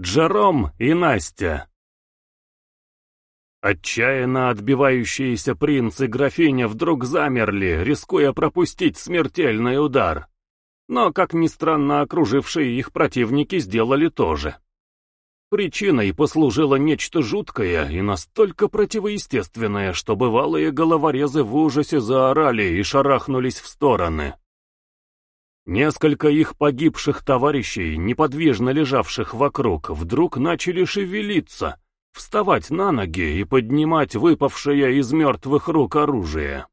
Джером и Настя. Отчаянно отбивающиеся принц и графиня вдруг замерли, рискуя пропустить смертельный удар. Но, как ни странно, окружившие их противники сделали то же. Причиной послужило нечто жуткое и настолько противоестественное, что бывалые головорезы в ужасе заорали и шарахнулись в стороны. Несколько их погибших товарищей, неподвижно лежавших вокруг, вдруг начали шевелиться, вставать на ноги и поднимать выпавшее из мертвых рук оружие.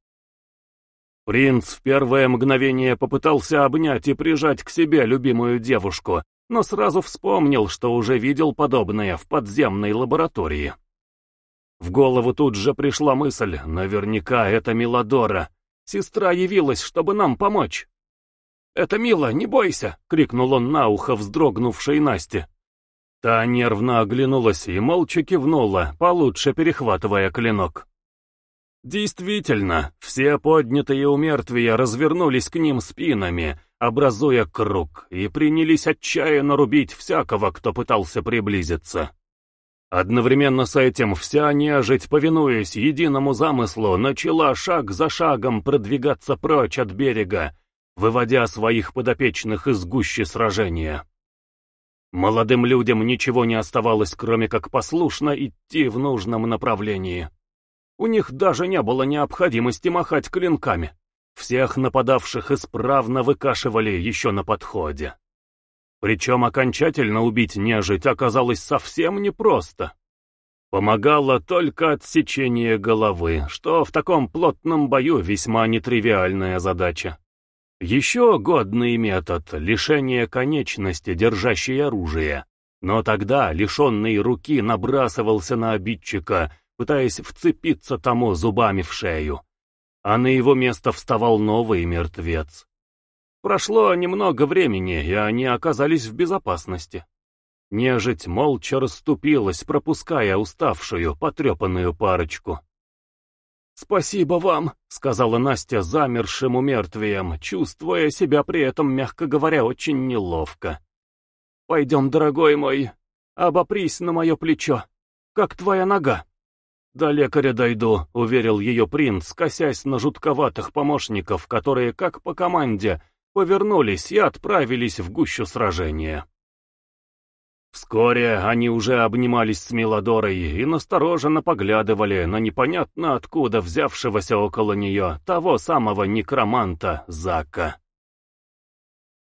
Принц в первое мгновение попытался обнять и прижать к себе любимую девушку, но сразу вспомнил, что уже видел подобное в подземной лаборатории. В голову тут же пришла мысль, наверняка это Миладора. Сестра явилась, чтобы нам помочь. «Это Мила, не бойся!» — крикнул он на ухо вздрогнувшей Насте. Та нервно оглянулась и молча кивнула, получше перехватывая клинок. Действительно, все поднятые у мертвия развернулись к ним спинами, образуя круг, и принялись отчаянно рубить всякого, кто пытался приблизиться. Одновременно с этим вся нежить, повинуясь единому замыслу, начала шаг за шагом продвигаться прочь от берега, выводя своих подопечных из гущи сражения. Молодым людям ничего не оставалось, кроме как послушно идти в нужном направлении. У них даже не было необходимости махать клинками. Всех нападавших исправно выкашивали еще на подходе. Причем окончательно убить нежить оказалось совсем непросто. Помогало только отсечение головы, что в таком плотном бою весьма нетривиальная задача. Еще годный метод — лишение конечности, держащей оружие. Но тогда лишенный руки набрасывался на обидчика, пытаясь вцепиться тому зубами в шею. А на его место вставал новый мертвец. Прошло немного времени, и они оказались в безопасности. Нежить молча расступилась, пропуская уставшую, потрепанную парочку. «Спасибо вам», — сказала Настя замершим умертвием, чувствуя себя при этом, мягко говоря, очень неловко. «Пойдем, дорогой мой, обопрись на мое плечо. Как твоя нога?» «До лекаря дойду», — уверил ее принц, косясь на жутковатых помощников, которые, как по команде, повернулись и отправились в гущу сражения. Вскоре они уже обнимались с Милодорой и настороженно поглядывали на непонятно откуда взявшегося около нее того самого некроманта Зака.